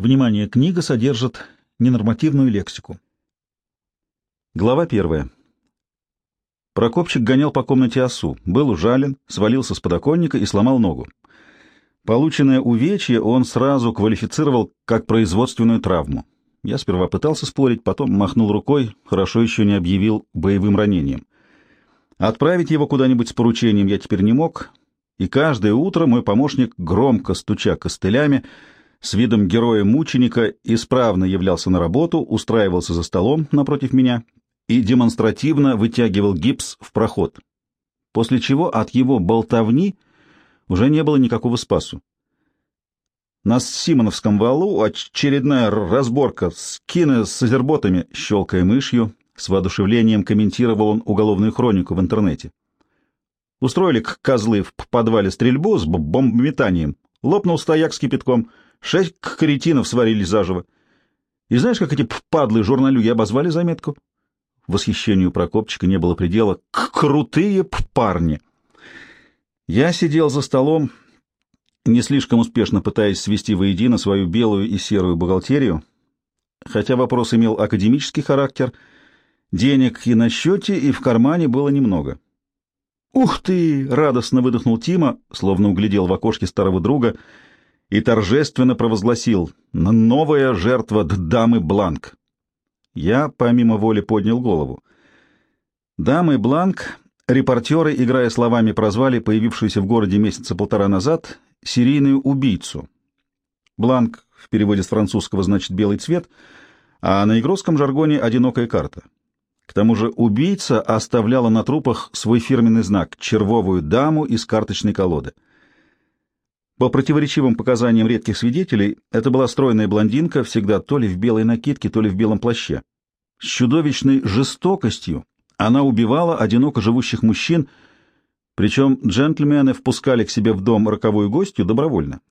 Внимание, книга содержит ненормативную лексику. Глава первая. Прокопчик гонял по комнате осу, был ужален, свалился с подоконника и сломал ногу. Полученное увечье он сразу квалифицировал как производственную травму. Я сперва пытался спорить, потом махнул рукой, хорошо еще не объявил боевым ранением. Отправить его куда-нибудь с поручением я теперь не мог, и каждое утро мой помощник, громко стуча костылями, с видом героя-мученика исправно являлся на работу, устраивался за столом напротив меня и демонстративно вытягивал гипс в проход, после чего от его болтовни уже не было никакого спасу. На Симоновском валу очередная разборка с киносозерботами, щелкая мышью, с воодушевлением комментировал он уголовную хронику в интернете. Устроили козлы в подвале стрельбу с бомбометанием. Лопнул стояк с кипятком — Шесть каретинов сварили заживо. И знаешь, как эти падлы журналюги обозвали заметку? Восхищению Прокопчика не было предела. Крутые парни! Я сидел за столом, не слишком успешно пытаясь свести воедино свою белую и серую бухгалтерию, хотя вопрос имел академический характер, денег и на счете, и в кармане было немного. «Ух ты!» — радостно выдохнул Тима, словно углядел в окошке старого друга — и торжественно провозгласил «Новая жертва дамы Бланк». Я, помимо воли, поднял голову. Дамы Бланк репортеры, играя словами, прозвали появившуюся в городе месяца полтора назад серийную убийцу. Бланк в переводе с французского значит «белый цвет», а на игротском жаргоне «одинокая карта». К тому же убийца оставляла на трупах свой фирменный знак — червовую даму из карточной колоды — по противоречивым показаниям редких свидетелей, это была стройная блондинка, всегда то ли в белой накидке, то ли в белом плаще. С чудовищной жестокостью она убивала одиноко живущих мужчин, причем джентльмены впускали к себе в дом роковую гостью добровольно.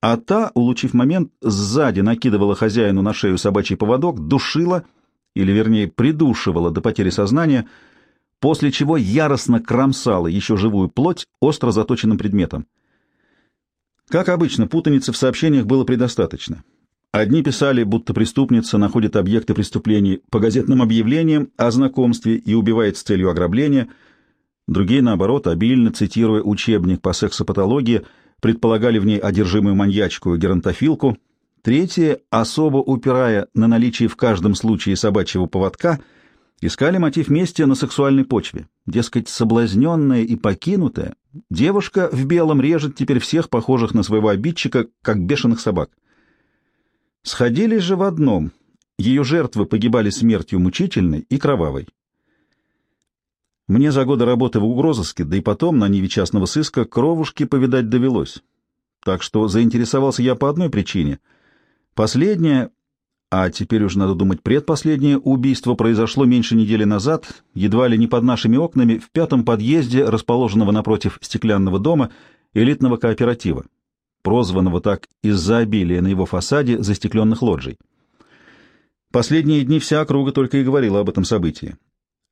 А та, улучив момент, сзади накидывала хозяину на шею собачий поводок, душила, или вернее придушивала до потери сознания, после чего яростно кромсала еще живую плоть остро заточенным предметом. Как обычно, путаницы в сообщениях было предостаточно. Одни писали, будто преступница находит объекты преступлений по газетным объявлениям о знакомстве и убивает с целью ограбления, другие, наоборот, обильно цитируя учебник по сексопатологии, предполагали в ней одержимую маньячку геронтофилку, третьи, особо упирая на наличие в каждом случае собачьего поводка, искали мотив мести на сексуальной почве. Дескать, соблазненная и покинутая, девушка в белом режет теперь всех похожих на своего обидчика, как бешеных собак. Сходились же в одном — ее жертвы погибали смертью мучительной и кровавой. Мне за годы работы в угрозыске, да и потом на ниве частного сыска, кровушки повидать довелось. Так что заинтересовался я по одной причине. Последняя а теперь уже надо думать, предпоследнее убийство произошло меньше недели назад, едва ли не под нашими окнами, в пятом подъезде, расположенного напротив стеклянного дома элитного кооператива, прозванного так из-за обилия на его фасаде застекленных лоджий. Последние дни вся округа только и говорила об этом событии.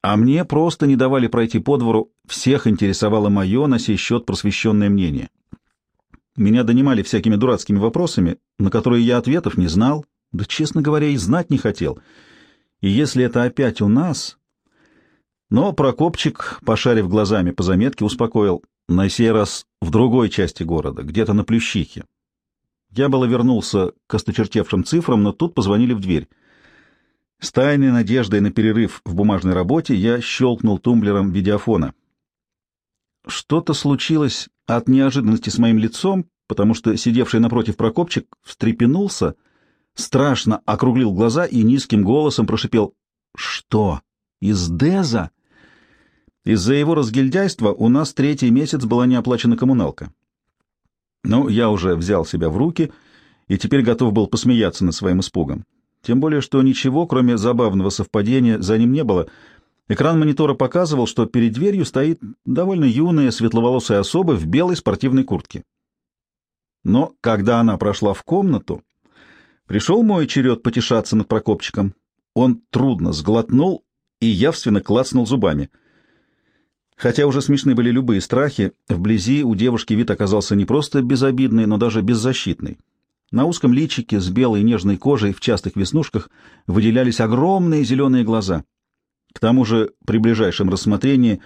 А мне просто не давали пройти по двору, всех интересовало мое на сей счет просвещенное мнение. Меня донимали всякими дурацкими вопросами, на которые я ответов не знал, да, честно говоря, и знать не хотел. И если это опять у нас... Но Прокопчик, пошарив глазами по заметке, успокоил. На сей раз в другой части города, где-то на Плющихе. Я было вернулся к осточертевшим цифрам, но тут позвонили в дверь. С тайной надеждой на перерыв в бумажной работе я щелкнул тумблером видеофона. Что-то случилось от неожиданности с моим лицом, потому что сидевший напротив Прокопчик встрепенулся — страшно округлил глаза и низким голосом прошипел «Что? Из Деза?» Из-за его разгильдяйства у нас третий месяц была не оплачена коммуналка. Ну, я уже взял себя в руки и теперь готов был посмеяться над своим испугом. Тем более, что ничего, кроме забавного совпадения, за ним не было. Экран монитора показывал, что перед дверью стоит довольно юная светловолосая особа в белой спортивной куртке. Но когда она прошла в комнату, Пришел мой черед потешаться над Прокопчиком. Он трудно сглотнул и явственно клацнул зубами. Хотя уже смешны были любые страхи, вблизи у девушки вид оказался не просто безобидный, но даже беззащитный. На узком личике с белой нежной кожей в частых веснушках выделялись огромные зеленые глаза. К тому же при ближайшем рассмотрении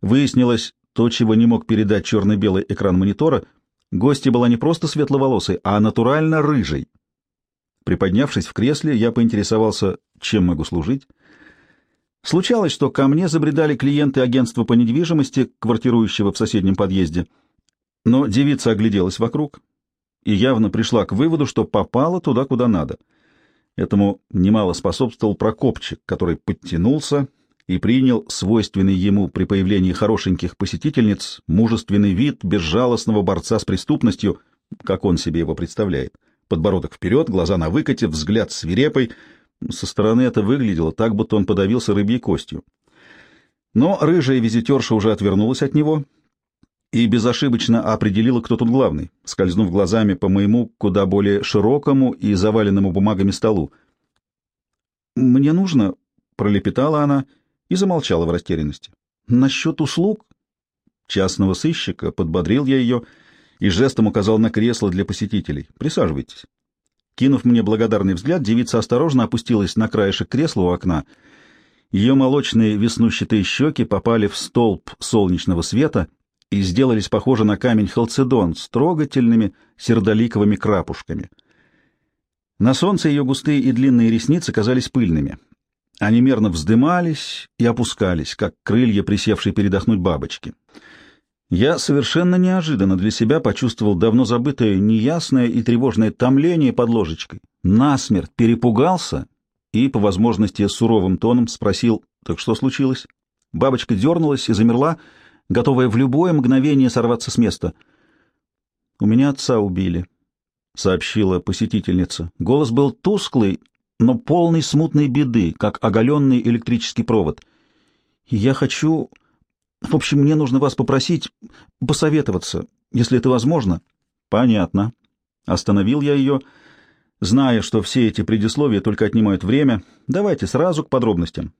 выяснилось то, чего не мог передать черно-белый экран монитора. Гостья была не просто светловолосой, а натурально рыжей. Приподнявшись в кресле, я поинтересовался, чем могу служить. Случалось, что ко мне забредали клиенты агентства по недвижимости, квартирующего в соседнем подъезде. Но девица огляделась вокруг и явно пришла к выводу, что попала туда, куда надо. Этому немало способствовал Прокопчик, который подтянулся и принял свойственный ему при появлении хорошеньких посетительниц мужественный вид безжалостного борца с преступностью, как он себе его представляет. Подбородок вперед, глаза на выкате, взгляд свирепый — со стороны это выглядело так, будто он подавился рыбьей костью. Но рыжая визитерша уже отвернулась от него и безошибочно определила, кто тут главный, скользнув глазами по моему куда более широкому и заваленному бумагами столу. «Мне нужно», — пролепетала она и замолчала в растерянности. «Насчет услуг?» Частного сыщика подбодрил я ее и жестом указал на кресло для посетителей. «Присаживайтесь». Кинув мне благодарный взгляд, девица осторожно опустилась на краешек кресла у окна. Ее молочные веснущатые щеки попали в столб солнечного света и сделались похожи на камень халцедон с трогательными сердоликовыми крапушками. На солнце ее густые и длинные ресницы казались пыльными. Они мерно вздымались и опускались, как крылья, присевшей передохнуть бабочки. Я совершенно неожиданно для себя почувствовал давно забытое неясное и тревожное томление под ложечкой. Насмерть перепугался и, по возможности, суровым тоном спросил, так что случилось? Бабочка дернулась и замерла, готовая в любое мгновение сорваться с места. «У меня отца убили», — сообщила посетительница. Голос был тусклый, но полный смутной беды, как оголенный электрический провод. «Я хочу в общем, мне нужно вас попросить посоветоваться, если это возможно. Понятно. Остановил я ее, зная, что все эти предисловия только отнимают время. Давайте сразу к подробностям.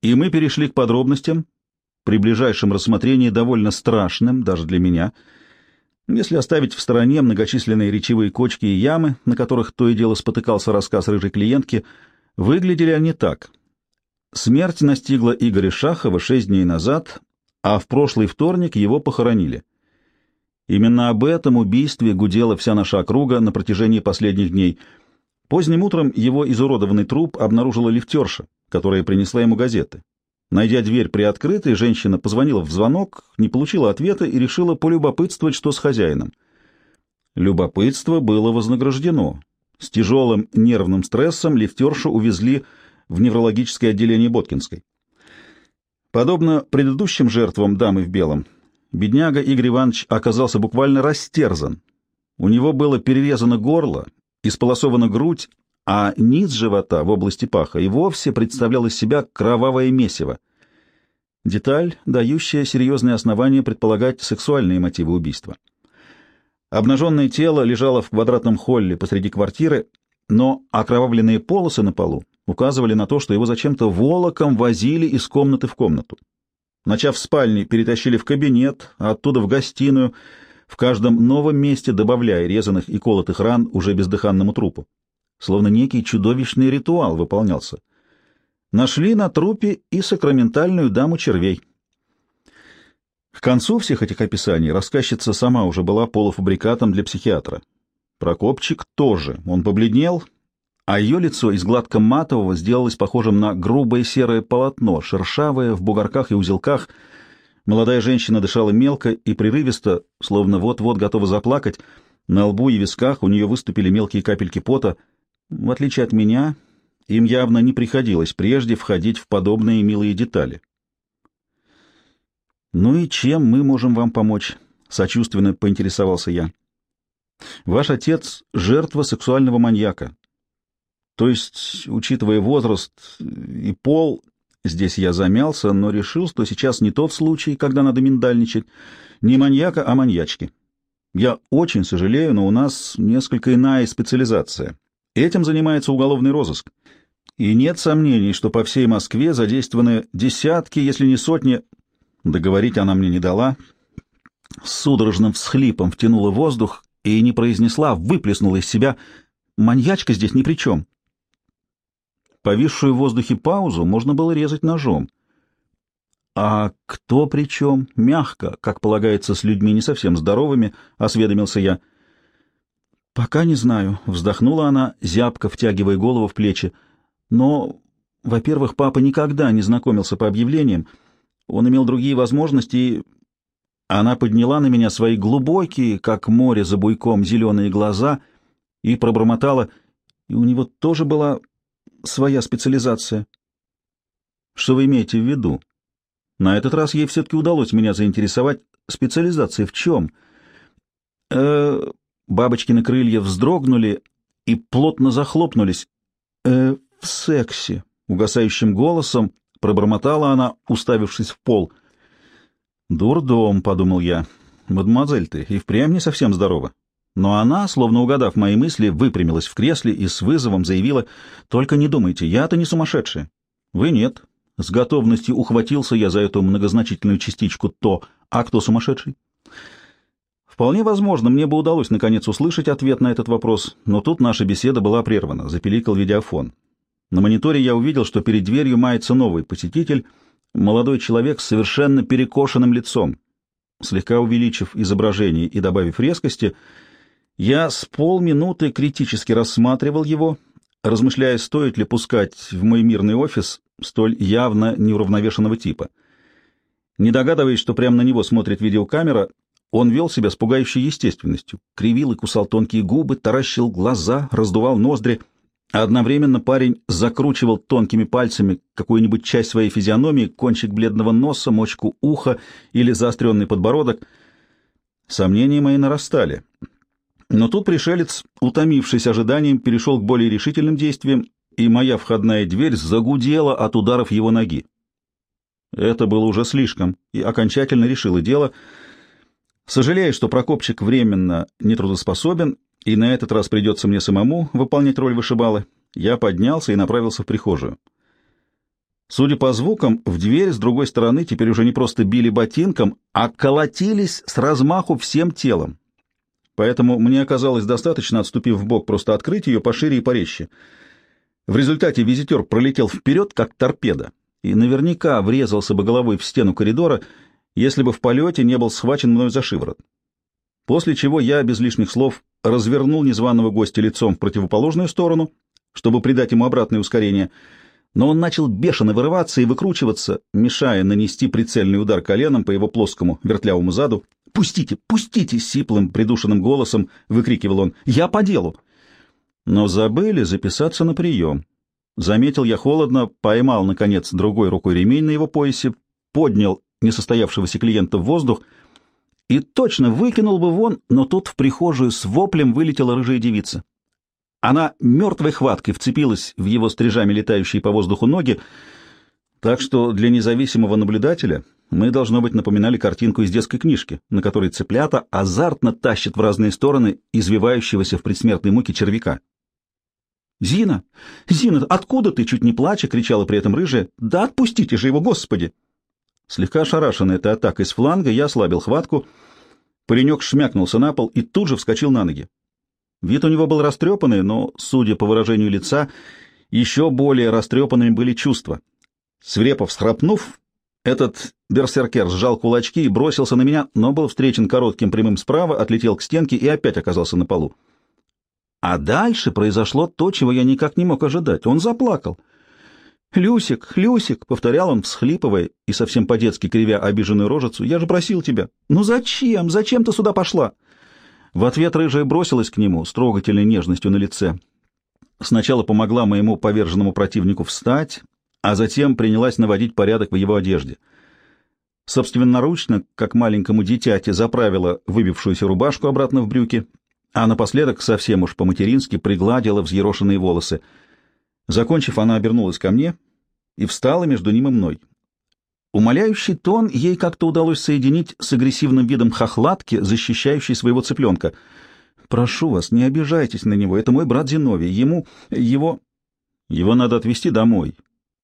И мы перешли к подробностям, при ближайшем рассмотрении довольно страшным, даже для меня, если оставить в стороне многочисленные речевые кочки и ямы, на которых то и дело спотыкался рассказ рыжей клиентки, выглядели они так. Смерть настигла Игоря Шахова шесть дней назад, а в прошлый вторник его похоронили. Именно об этом убийстве гудела вся наша округа на протяжении последних дней. Поздним утром его изуродованный труп обнаружила лифтерша, которая принесла ему газеты. Найдя дверь приоткрытой, женщина позвонила в звонок, не получила ответа и решила полюбопытствовать, что с хозяином. Любопытство было вознаграждено. С тяжелым нервным стрессом лифтершу увезли в неврологическое отделение Боткинской. Подобно предыдущим жертвам дамы в белом, бедняга Игорь Иванович оказался буквально растерзан. У него было перерезано горло, исполосована грудь, а низ живота в области паха и вовсе представлял из себя кровавое месиво. Деталь, дающая серьезные основания предполагать сексуальные мотивы убийства. Обнаженное тело лежало в квадратном холле посреди квартиры, но окровавленные полосы на полу указывали на то, что его зачем-то волоком возили из комнаты в комнату. Начав в спальне, перетащили в кабинет, а оттуда в гостиную, в каждом новом месте добавляя резаных и колотых ран уже бездыханному трупу. Словно некий чудовищный ритуал выполнялся. Нашли на трупе и сакраментальную даму червей. К концу всех этих описаний рассказчица сама уже была полуфабрикатом для психиатра. Прокопчик тоже. Он побледнел а ее лицо из гладко-матового сделалось похожим на грубое серое полотно, шершавое, в бугорках и узелках. Молодая женщина дышала мелко и прерывисто, словно вот-вот готова заплакать. На лбу и висках у нее выступили мелкие капельки пота. В отличие от меня, им явно не приходилось прежде входить в подобные милые детали. «Ну и чем мы можем вам помочь?» — сочувственно поинтересовался я. «Ваш отец — жертва сексуального маньяка, то есть, учитывая возраст и пол, здесь я замялся, но решил, что сейчас не тот случай, когда надо миндальничать. Не маньяка, а маньячки. Я очень сожалею, но у нас несколько иная специализация. Этим занимается уголовный розыск. И нет сомнений, что по всей Москве задействованы десятки, если не сотни. Договорить она мне не дала. С судорожным всхлипом втянула воздух и не произнесла, выплеснула из себя «Маньячка здесь ни при чем». Повисшую в воздухе паузу можно было резать ножом. «А кто при чем?» Мягко, как полагается, с людьми не совсем здоровыми, осведомился я. «Пока не знаю», — вздохнула она, зябко втягивая голову в плечи. «Но, во-первых, папа никогда не знакомился по объявлениям. Он имел другие возможности, и...» Она подняла на меня свои глубокие, как море за буйком, зеленые глаза и пробормотала, и у него тоже была своя специализация. Что вы имеете в виду? На этот раз ей все-таки удалось меня заинтересовать. Специализация в чем? Э, бабочкины крылья вздрогнули и плотно захлопнулись. Э, в сексе. Угасающим голосом пробормотала она, уставившись в пол. «Дурдом», — подумал я. «Мадемуазель ты и впрямь не совсем здорова». Но она, словно угадав мои мысли, выпрямилась в кресле и с вызовом заявила, «Только не думайте, я-то не сумасшедшая». «Вы нет». С готовностью ухватился я за эту многозначительную частичку «то», а кто сумасшедший? Вполне возможно, мне бы удалось наконец услышать ответ на этот вопрос, но тут наша беседа была прервана, запеликал видеофон. На мониторе я увидел, что перед дверью мается новый посетитель, молодой человек с совершенно перекошенным лицом. Слегка увеличив изображение и добавив резкости, я с полминуты критически рассматривал его, размышляя, стоит ли пускать в мой мирный офис столь явно неуравновешенного типа. Не догадываясь, что прямо на него смотрит видеокамера, он вел себя с пугающей естественностью, кривил и кусал тонкие губы, таращил глаза, раздувал ноздри, а одновременно парень закручивал тонкими пальцами какую-нибудь часть своей физиономии, кончик бледного носа, мочку уха или заостренный подбородок. Сомнения мои нарастали. Но тут пришелец, утомившись ожиданием, перешел к более решительным действиям, и моя входная дверь загудела от ударов его ноги. Это было уже слишком, и окончательно решило дело. Сожалея, что Прокопчик временно нетрудоспособен, и на этот раз придется мне самому выполнять роль вышибалы, я поднялся и направился в прихожую. Судя по звукам, в дверь с другой стороны теперь уже не просто били ботинком, а колотились с размаху всем телом поэтому мне оказалось достаточно, отступив в бок, просто открыть ее пошире и порезче. В результате визитер пролетел вперед, как торпеда, и наверняка врезался бы головой в стену коридора, если бы в полете не был схвачен мною за шиворот. После чего я, без лишних слов, развернул незваного гостя лицом в противоположную сторону, чтобы придать ему обратное ускорение, но он начал бешено вырываться и выкручиваться, мешая нанести прицельный удар коленом по его плоскому вертлявому заду, «Пустите, пустите!» — сиплым, придушенным голосом выкрикивал он. «Я по делу!» Но забыли записаться на прием. Заметил я холодно, поймал, наконец, другой рукой ремень на его поясе, поднял несостоявшегося клиента в воздух и точно выкинул бы вон, но тут в прихожую с воплем вылетела рыжая девица. Она мертвой хваткой вцепилась в его стрижами летающие по воздуху ноги, так что для независимого наблюдателя мы, должно быть, напоминали картинку из детской книжки, на которой цыплята азартно тащат в разные стороны извивающегося в предсмертной муке червяка. «Зина! Зина, откуда ты?» — чуть не плача, кричала при этом рыжая. «Да отпустите же его, Господи!» Слегка ошарашенный этой атакой с фланга, я ослабил хватку. Паренек шмякнулся на пол и тут же вскочил на ноги. Вид у него был растрепанный, но, судя по выражению лица, еще более растрепанными были чувства. Свирепо всхрапнув, этот берсеркер сжал кулачки и бросился на меня, но был встречен коротким прямым справа, отлетел к стенке и опять оказался на полу. А дальше произошло то, чего я никак не мог ожидать. Он заплакал. «Люсик, Люсик!» — повторял он, всхлипывая и совсем по-детски кривя обиженную рожицу. «Я же просил тебя!» «Ну зачем? Зачем ты сюда пошла?» В ответ рыжая бросилась к нему с трогательной нежностью на лице. Сначала помогла моему поверженному противнику встать, а затем принялась наводить порядок в его одежде. Собственноручно, как маленькому дитяти, заправила выбившуюся рубашку обратно в брюки, а напоследок совсем уж по-матерински пригладила взъерошенные волосы. Закончив, она обернулась ко мне и встала между ним и мной. Умоляющий тон ей как-то удалось соединить с агрессивным видом хохлатки, защищающей своего цыпленка. «Прошу вас, не обижайтесь на него, это мой брат Зиновий, ему... его...» «Его надо отвезти домой»,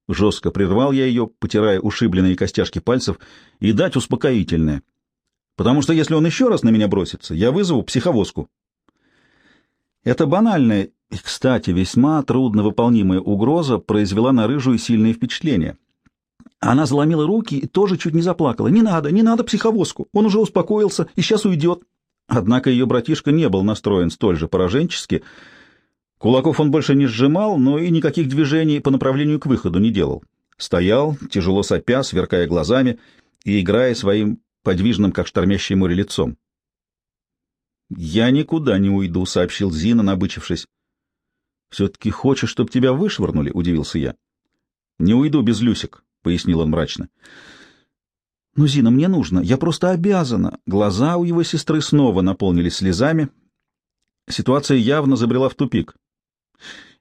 Жестко прервал я ее, потирая ушибленные костяшки пальцев, и дать успокоительное. Потому что если он еще раз на меня бросится, я вызову психовозку. Эта банальная и, кстати, весьма трудновыполнимая угроза произвела на рыжую сильное впечатление. Она заломила руки и тоже чуть не заплакала. «Не надо, не надо психовозку, он уже успокоился и сейчас уйдет». Однако ее братишка не был настроен столь же пораженчески. Кулаков он больше не сжимал, но и никаких движений по направлению к выходу не делал. Стоял, тяжело сопя, сверкая глазами и играя своим подвижным, как штормящее море, лицом. «Я никуда не уйду», — сообщил Зина, набычившись. «Все-таки хочешь, чтобы тебя вышвырнули?» — удивился я. «Не уйду без Люсик», — пояснил он мрачно. «Ну, Зина, мне нужно. Я просто обязана». Глаза у его сестры снова наполнились слезами. Ситуация явно забрела в тупик.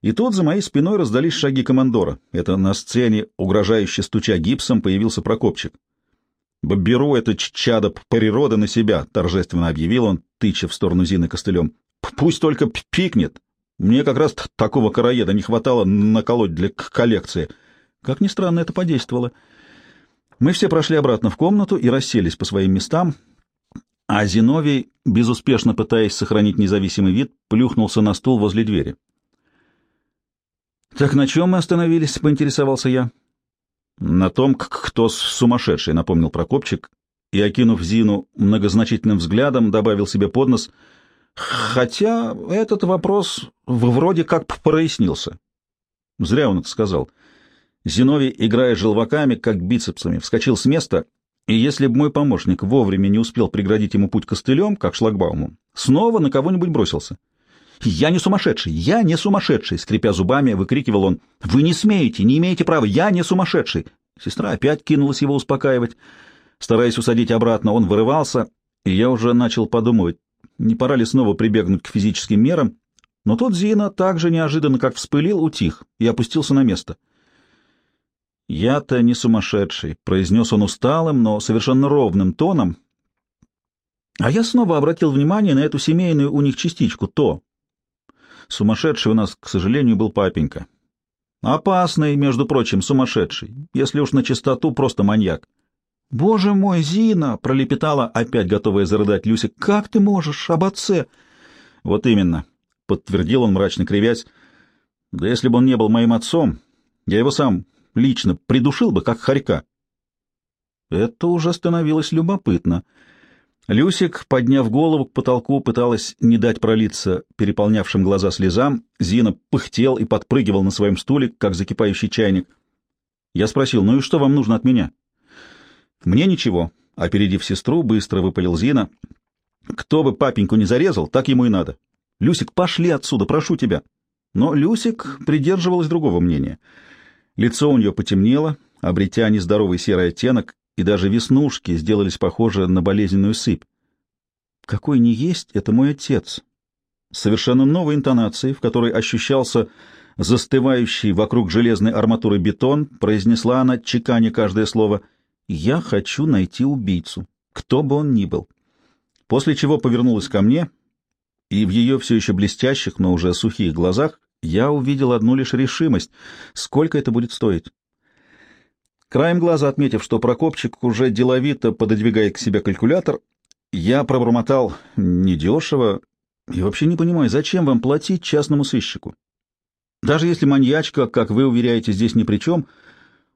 И тут за моей спиной раздались шаги командора. Это на сцене, угрожающе стуча гипсом, появился Прокопчик. «Беру это чадо природы на себя», — торжественно объявил он, тыча в сторону Зины костылем. «Пусть только пикнет. Мне как раз такого короеда не хватало наколоть для коллекции». Как ни странно, это подействовало. Мы все прошли обратно в комнату и расселись по своим местам, а Зиновий, безуспешно пытаясь сохранить независимый вид, плюхнулся на стул возле двери. «Так на чем мы остановились?» — поинтересовался я. «На том, кто сумасшедший», — напомнил Прокопчик, и, окинув Зину многозначительным взглядом, добавил себе под нос, «Хотя этот вопрос вроде как прояснился». Зря он это сказал. Зиновий, играя желваками, как бицепсами, вскочил с места, и если бы мой помощник вовремя не успел преградить ему путь костылем, как шлагбауму, снова на кого-нибудь бросился. «Я не сумасшедший! Я не сумасшедший!» — скрипя зубами, выкрикивал он. «Вы не смеете, не имеете права! Я не сумасшедший!» Сестра опять кинулась его успокаивать. Стараясь усадить обратно, он вырывался, и я уже начал подумывать, не пора ли снова прибегнуть к физическим мерам, но тот Зина так же неожиданно, как вспылил, утих и опустился на место. «Я-то не сумасшедший», — произнес он усталым, но совершенно ровным тоном, а я снова обратил внимание на эту семейную у них частичку «то», Сумасшедший у нас, к сожалению, был папенька. Опасный, между прочим, сумасшедший. Если уж на чистоту, просто маньяк. «Боже мой, Зина!» — пролепетала, опять готовая зарыдать Люся. «Как ты можешь? Об отце!» «Вот именно», — подтвердил он, мрачно кривясь. «Да если бы он не был моим отцом, я его сам лично придушил бы, как хорька». Это уже становилось любопытно. Люсик, подняв голову к потолку, пыталась не дать пролиться переполнявшим глаза слезам. Зина пыхтел и подпрыгивал на своем стуле, как закипающий чайник. Я спросил, ну и что вам нужно от меня? Мне ничего. Опередив сестру, быстро выпалил Зина. Кто бы папеньку не зарезал, так ему и надо. Люсик, пошли отсюда, прошу тебя. Но Люсик придерживалась другого мнения. Лицо у нее потемнело, обретя нездоровый серый оттенок, и даже веснушки сделались похожи на болезненную сыпь. Какой не есть, это мой отец. Совершенно новой интонацией, в которой ощущался застывающий вокруг железной арматуры бетон, произнесла она, чеканя каждое слово, «Я хочу найти убийцу, кто бы он ни был». После чего повернулась ко мне, и в ее все еще блестящих, но уже сухих глазах я увидел одну лишь решимость. Сколько это будет стоить? Краем глаза отметив, что Прокопчик уже деловито пододвигает к себе калькулятор, я пробормотал недешево и вообще не понимаю, зачем вам платить частному сыщику? Даже если маньячка, как вы уверяете, здесь ни при чем,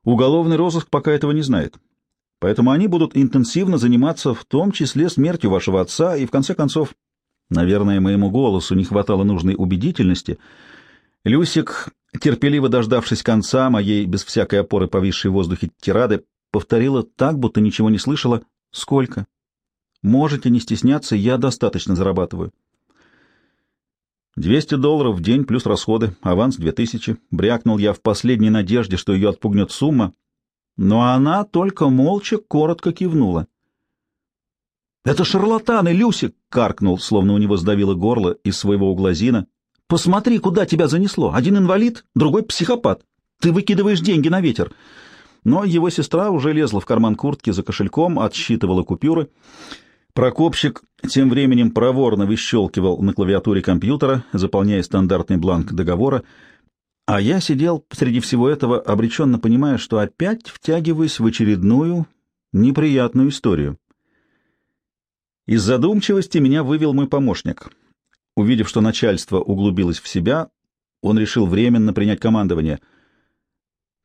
уголовный розыск пока этого не знает. Поэтому они будут интенсивно заниматься в том числе смертью вашего отца и, в конце концов, наверное, моему голосу не хватало нужной убедительности, Люсик терпеливо дождавшись конца моей без всякой опоры повисшей в воздухе тирады, повторила так, будто ничего не слышала. «Сколько?» «Можете не стесняться, я достаточно зарабатываю». «Двести долларов в день плюс расходы, аванс две тысячи». Брякнул я в последней надежде, что ее отпугнет сумма, но она только молча коротко кивнула. «Это шарлатаны, Люсик!» — каркнул, словно у него сдавило горло из своего угла Зина. Посмотри, куда тебя занесло. Один инвалид, другой психопат. Ты выкидываешь деньги на ветер. Но его сестра уже лезла в карман куртки за кошельком, отсчитывала купюры. Прокопщик тем временем проворно выщелкивал на клавиатуре компьютера, заполняя стандартный бланк договора, а я сидел среди всего этого, обреченно понимая, что опять втягиваюсь в очередную неприятную историю. Из задумчивости меня вывел мой помощник — Увидев, что начальство углубилось в себя, он решил временно принять командование.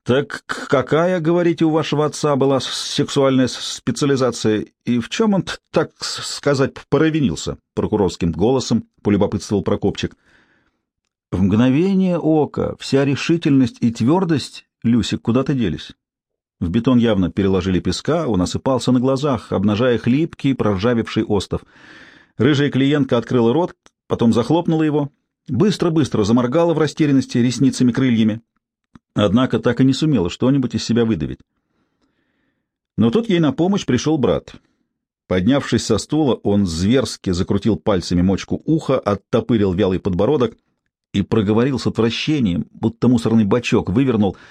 «Так какая, говорите, у вашего отца была сексуальная специализация, и в чем он, так сказать, провинился?» — прокурорским голосом полюбопытствовал Прокопчик. В мгновение ока вся решительность и твердость Люсик куда-то делись. В бетон явно переложили песка, он осыпался на глазах, обнажая хлипкий, проржавевший остов. Рыжая клиентка открыла рот, потом захлопнула его, быстро-быстро заморгала в растерянности ресницами-крыльями, однако так и не сумела что-нибудь из себя выдавить. Но тут ей на помощь пришел брат. Поднявшись со стула, он зверски закрутил пальцами мочку уха, оттопырил вялый подбородок и проговорил с отвращением, будто мусорный бачок вывернул —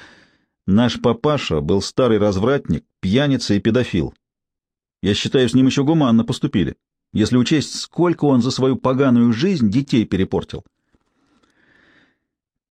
Наш папаша был старый развратник, пьяница и педофил. Я считаю, с ним еще гуманно поступили, если учесть, сколько он за свою поганую жизнь детей перепортил.